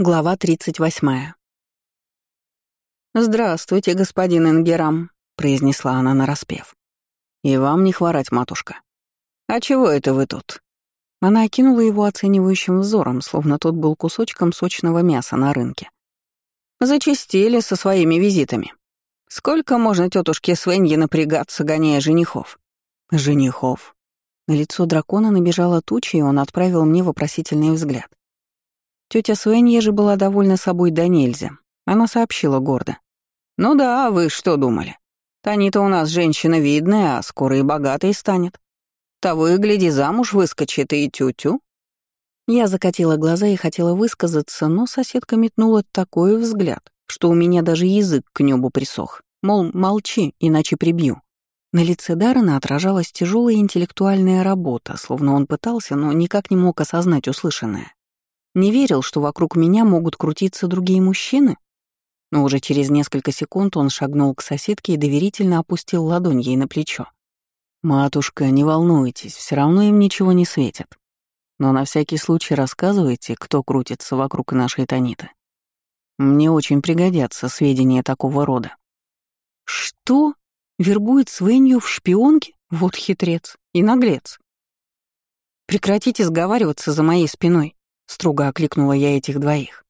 Глава 38. «Здравствуйте, господин Ингерам», — произнесла она нараспев. «И вам не хворать, матушка». «А чего это вы тут?» Она окинула его оценивающим взором, словно тот был кусочком сочного мяса на рынке. «Зачистили со своими визитами. Сколько можно тетушке Свенье напрягаться, гоняя женихов?» «Женихов». На лицо дракона набежала туча, и он отправил мне вопросительный взгляд. Тетя Свенья же была довольна собой до нельзя. Она сообщила гордо. «Ну да, вы что думали? Танита у нас женщина видная, а скоро и богатой станет. Того и гляди, замуж выскочит и тю-тю». Я закатила глаза и хотела высказаться, но соседка метнула такой взгляд, что у меня даже язык к небу присох. Мол, молчи, иначе прибью. На лице Даррена отражалась тяжелая интеллектуальная работа, словно он пытался, но никак не мог осознать услышанное. Не верил, что вокруг меня могут крутиться другие мужчины? Но уже через несколько секунд он шагнул к соседке и доверительно опустил ладонь ей на плечо. «Матушка, не волнуйтесь, все равно им ничего не светит. Но на всякий случай рассказывайте, кто крутится вокруг нашей Таниты. Мне очень пригодятся сведения такого рода». «Что? Вербует Свенью в шпионке? Вот хитрец и наглец. Прекратите сговариваться за моей спиной. Строго окликнула я этих двоих.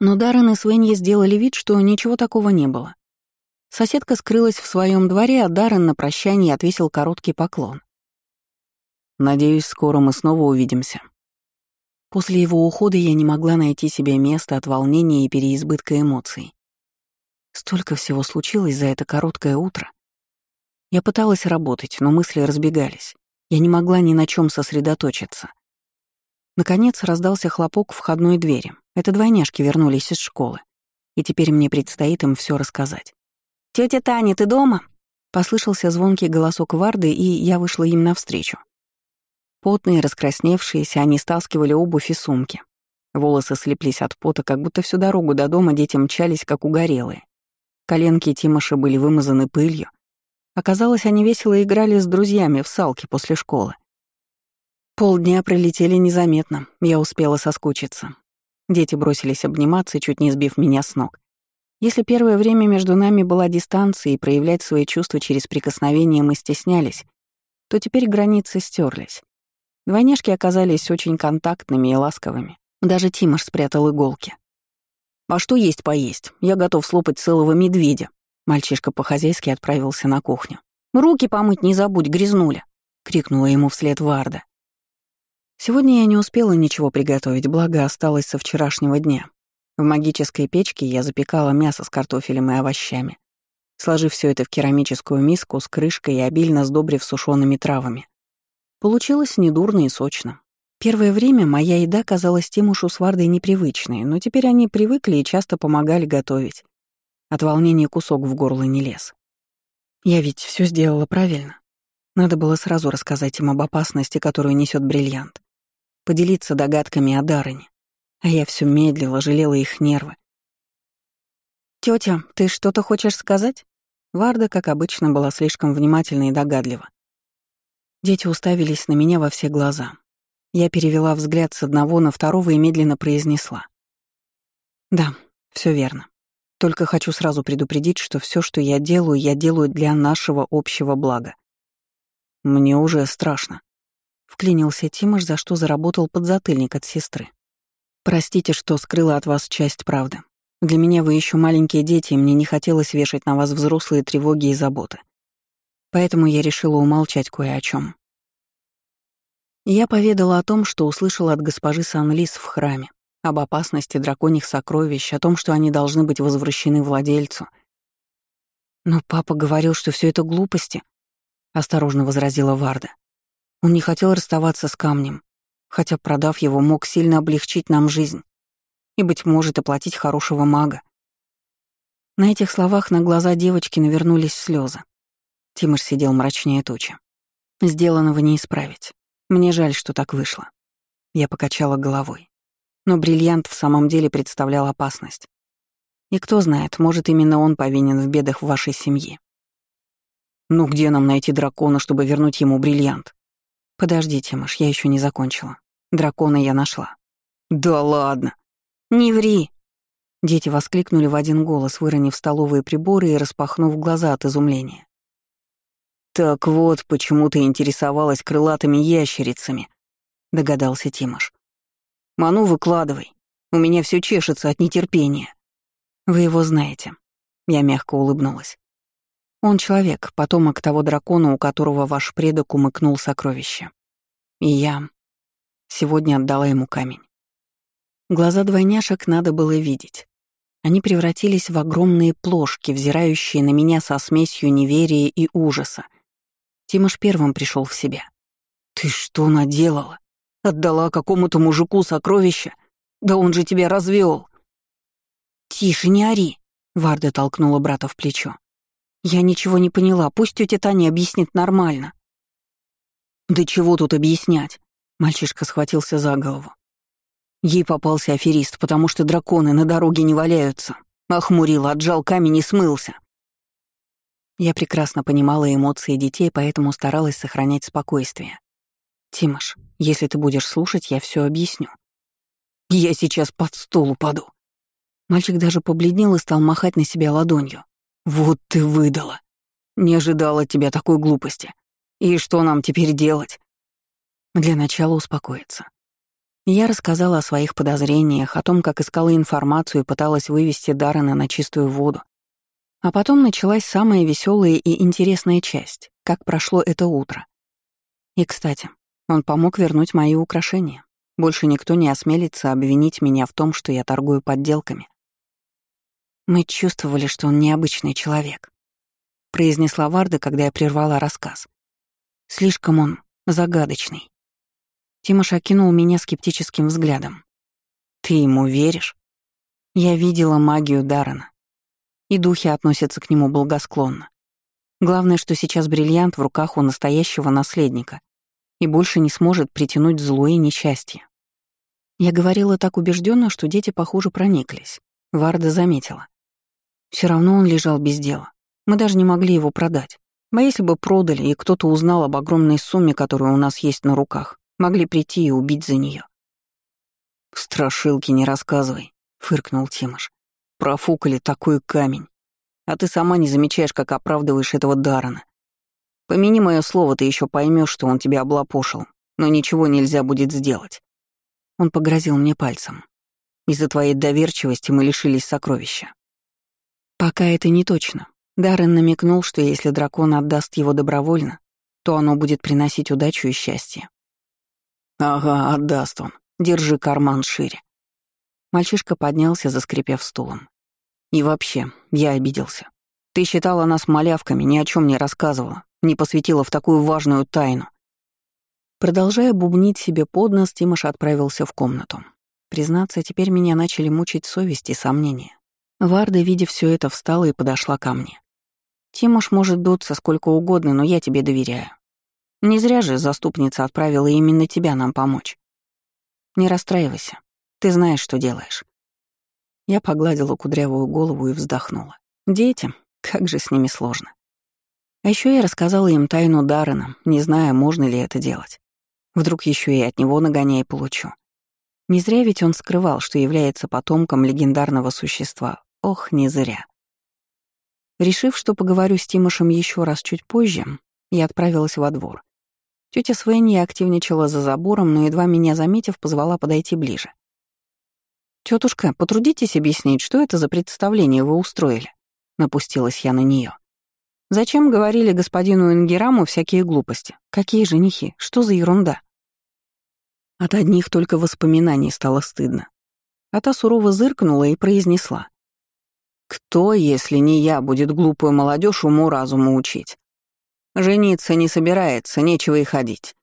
Но Даррен и Свенья сделали вид, что ничего такого не было. Соседка скрылась в своем дворе, а Даррен на прощание отвесил короткий поклон. «Надеюсь, скоро мы снова увидимся». После его ухода я не могла найти себе места от волнения и переизбытка эмоций. Столько всего случилось за это короткое утро. Я пыталась работать, но мысли разбегались. Я не могла ни на чем сосредоточиться. Наконец раздался хлопок входной двери. Это двойняшки вернулись из школы. И теперь мне предстоит им все рассказать. «Тётя Таня, ты дома?» Послышался звонкий голосок Варды, и я вышла им навстречу. Потные, раскрасневшиеся, они стаскивали обувь и сумки. Волосы слеплись от пота, как будто всю дорогу до дома дети мчались, как угорелые. Коленки Тимоша были вымазаны пылью. Оказалось, они весело играли с друзьями в салки после школы. Полдня пролетели незаметно, я успела соскучиться. Дети бросились обниматься, чуть не сбив меня с ног. Если первое время между нами была дистанция и проявлять свои чувства через прикосновение мы стеснялись, то теперь границы стерлись. Двойняшки оказались очень контактными и ласковыми. Даже Тимош спрятал иголки. «А что есть поесть? Я готов слопать целого медведя». Мальчишка по-хозяйски отправился на кухню. «Руки помыть не забудь, грязнуля!» — крикнула ему вслед Варда. Сегодня я не успела ничего приготовить, благо осталось со вчерашнего дня. В магической печке я запекала мясо с картофелем и овощами, сложив все это в керамическую миску с крышкой и обильно сдобрив сушеными травами. Получилось недурно и сочно. Первое время моя еда казалась Тимушу с Вардой непривычной, но теперь они привыкли и часто помогали готовить. От волнения кусок в горло не лез. Я ведь все сделала правильно. Надо было сразу рассказать им об опасности, которую несет бриллиант поделиться догадками о Дарыне. А я все медлила, жалела их нервы. Тетя, ты что-то хочешь сказать?» Варда, как обычно, была слишком внимательна и догадлива. Дети уставились на меня во все глаза. Я перевела взгляд с одного на второго и медленно произнесла. «Да, все верно. Только хочу сразу предупредить, что все, что я делаю, я делаю для нашего общего блага. Мне уже страшно. Вклинился Тимош, за что заработал подзатыльник от сестры. «Простите, что скрыла от вас часть правды. Для меня вы еще маленькие дети, и мне не хотелось вешать на вас взрослые тревоги и заботы. Поэтому я решила умолчать кое о чем. Я поведала о том, что услышала от госпожи Санлис в храме, об опасности драконьих сокровищ, о том, что они должны быть возвращены владельцу. «Но папа говорил, что все это глупости», — осторожно возразила Варда. Он не хотел расставаться с камнем, хотя, продав его, мог сильно облегчить нам жизнь и, быть может, оплатить хорошего мага. На этих словах на глаза девочки навернулись слезы. Тимур сидел мрачнее тучи. Сделанного не исправить. Мне жаль, что так вышло. Я покачала головой. Но бриллиант в самом деле представлял опасность. И кто знает, может, именно он повинен в бедах вашей семье. Ну где нам найти дракона, чтобы вернуть ему бриллиант? «Подождите, Маш, я еще не закончила. Дракона я нашла». «Да ладно!» «Не ври!» Дети воскликнули в один голос, выронив столовые приборы и распахнув глаза от изумления. «Так вот, почему ты интересовалась крылатыми ящерицами», — догадался Тимош. «Ману, выкладывай. У меня все чешется от нетерпения». «Вы его знаете». Я мягко улыбнулась. «Он человек, потомок того дракона, у которого ваш предок умыкнул сокровище. И я сегодня отдала ему камень. Глаза двойняшек надо было видеть. Они превратились в огромные плошки, взирающие на меня со смесью неверия и ужаса. Тимош первым пришел в себя. «Ты что наделала? Отдала какому-то мужику сокровища? Да он же тебя развел. «Тише, не ори!» — Варда толкнула брата в плечо. «Я ничего не поняла, пусть тетя Таня объяснит нормально». «Да чего тут объяснять?» — мальчишка схватился за голову. Ей попался аферист, потому что драконы на дороге не валяются. Охмурил, отжал камень и смылся. Я прекрасно понимала эмоции детей, поэтому старалась сохранять спокойствие. «Тимош, если ты будешь слушать, я все объясню». «Я сейчас под стол упаду». Мальчик даже побледнел и стал махать на себя ладонью. «Вот ты выдала. Не ожидала от тебя такой глупости. И что нам теперь делать?» Для начала успокоиться. Я рассказала о своих подозрениях, о том, как искала информацию и пыталась вывести Даррена на чистую воду, а потом началась самая веселая и интересная часть, как прошло это утро. И, кстати, он помог вернуть мои украшения. Больше никто не осмелится обвинить меня в том, что я торгую подделками. Мы чувствовали, что он необычный человек, произнесла Варда, когда я прервала рассказ. Слишком он загадочный. Тимош окинул меня скептическим взглядом. «Ты ему веришь?» Я видела магию Дарана и духи относятся к нему благосклонно. Главное, что сейчас бриллиант в руках у настоящего наследника и больше не сможет притянуть зло и несчастье. Я говорила так убежденно, что дети, похоже, прониклись. Варда заметила. Все равно он лежал без дела. Мы даже не могли его продать. А если бы продали, и кто-то узнал об огромной сумме, которая у нас есть на руках, могли прийти и убить за нее. «Страшилки не рассказывай», — фыркнул Тимош. Профукали такой камень. А ты сама не замечаешь, как оправдываешь этого Дарана. Помяни мое слово, ты еще поймешь, что он тебя облапошил, но ничего нельзя будет сделать. Он погрозил мне пальцем. Из-за твоей доверчивости мы лишились сокровища. Пока это не точно. Даррен намекнул, что если дракон отдаст его добровольно, то оно будет приносить удачу и счастье. Ага, отдаст он. Держи карман шире. Мальчишка поднялся, заскрипев стулом. И вообще, я обиделся. Ты считала нас малявками, ни о чем не рассказывала, не посвятила в такую важную тайну. Продолжая бубнить себе под нос, Тимош отправился в комнату. Признаться, теперь меня начали мучить совесть и сомнения. Варда, видя все это, встала и подошла ко мне. «Тимош может дуться сколько угодно, но я тебе доверяю. Не зря же заступница отправила именно тебя нам помочь. Не расстраивайся, ты знаешь, что делаешь. Я погладила кудрявую голову и вздохнула. Дети, как же с ними сложно. А еще я рассказала им тайну Даррена, не зная, можно ли это делать. Вдруг еще и от него нагоняй получу. Не зря ведь он скрывал, что является потомком легендарного существа. Ох, не зря. Решив, что поговорю с Тимошем еще раз чуть позже, я отправилась во двор. Тетя Свенни активничала за забором, но, едва меня заметив, позвала подойти ближе. Тетушка, потрудитесь объяснить, что это за представление вы устроили?» Напустилась я на нее. «Зачем говорили господину Ингераму всякие глупости? Какие женихи? Что за ерунда?» От одних только воспоминаний стало стыдно. А та сурово зыркнула и произнесла. «Кто, если не я, будет глупую молодежь уму-разуму учить? Жениться не собирается, нечего и ходить.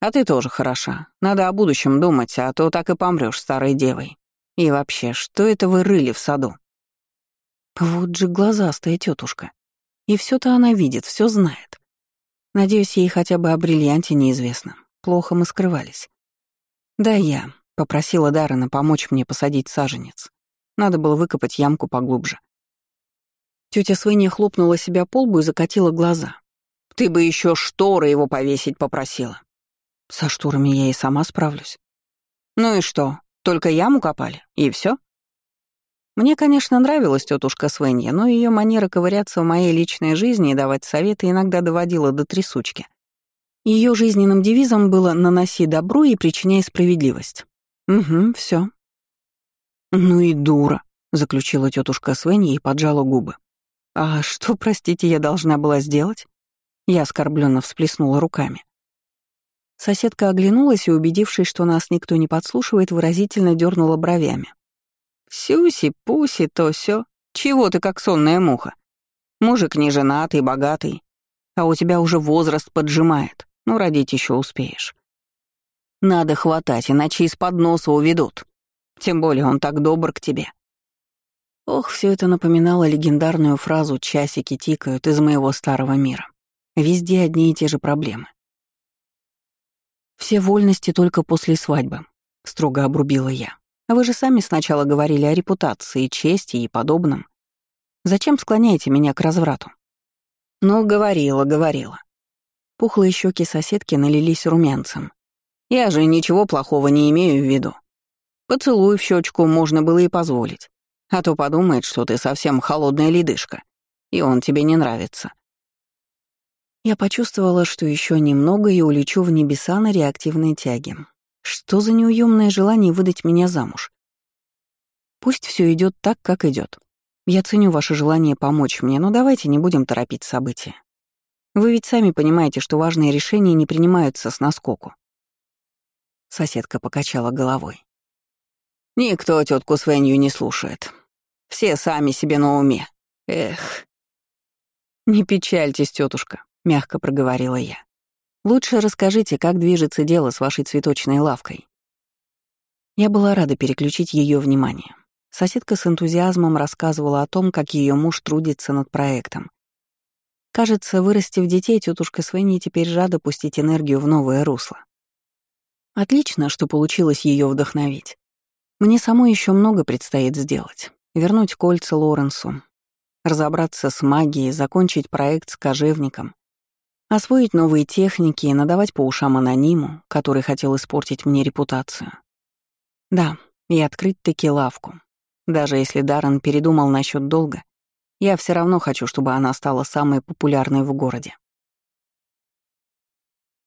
А ты тоже хороша. Надо о будущем думать, а то так и помрёшь старой девой. И вообще, что это вы рыли в саду? Вот же глазастая тетушка. И все то она видит, все знает. Надеюсь, ей хотя бы о бриллианте неизвестно. Плохо мы скрывались. Да, я попросила Даррена помочь мне посадить саженец. Надо было выкопать ямку поглубже. Тетя Свинья хлопнула себя по лбу и закатила глаза. «Ты бы еще шторы его повесить попросила. Со шторами я и сама справлюсь. Ну и что? Только яму копали, и все. Мне, конечно, нравилась тетушка Свенья, но ее манера ковыряться в моей личной жизни и давать советы иногда доводила до трясучки. Ее жизненным девизом было «наноси добро и причиняй справедливость». Угу, все. Ну и дура, заключила тетушка Свенья и поджала губы. А что, простите, я должна была сделать? Я оскорбленно всплеснула руками. Соседка оглянулась и, убедившись, что нас никто не подслушивает, выразительно дернула бровями. Сюси-пуси, то все. Чего ты как сонная муха? Мужик не женатый, богатый, а у тебя уже возраст поджимает. Ну, родить еще успеешь. Надо хватать, иначе из-под носа уведут. Тем более он так добр к тебе. Ох, все это напоминало легендарную фразу «часики тикают» из моего старого мира. Везде одни и те же проблемы. «Все вольности только после свадьбы», — строго обрубила я. Вы же сами сначала говорили о репутации, чести и подобном. Зачем склоняете меня к разврату? Ну, говорила, говорила. Пухлые щеки соседки налились румянцем. Я же ничего плохого не имею в виду. Поцелуй в щечку можно было и позволить. А то подумает, что ты совсем холодная ледышка, и он тебе не нравится. Я почувствовала, что еще немного и улечу в небеса на реактивной тяге. Что за неуемное желание выдать меня замуж? Пусть все идет так, как идет. Я ценю ваше желание помочь мне, но давайте не будем торопить события. Вы ведь сами понимаете, что важные решения не принимаются с наскоку. Соседка покачала головой. Никто тетку Свенью не слушает. Все сами себе на уме. Эх. Не печальтесь, тетушка, мягко проговорила я. Лучше расскажите, как движется дело с вашей цветочной лавкой. Я была рада переключить ее внимание. Соседка с энтузиазмом рассказывала о том, как ее муж трудится над проектом. Кажется, вырастив детей, тетушка Свенни теперь жада пустить энергию в новое русло. Отлично, что получилось ее вдохновить. Мне самой еще много предстоит сделать. Вернуть кольца Лоренсу, разобраться с магией, закончить проект с кожевником, Освоить новые техники и надавать по ушам анониму, который хотел испортить мне репутацию. Да, и открыть таки лавку. Даже если Даррен передумал насчет долга, я все равно хочу, чтобы она стала самой популярной в городе.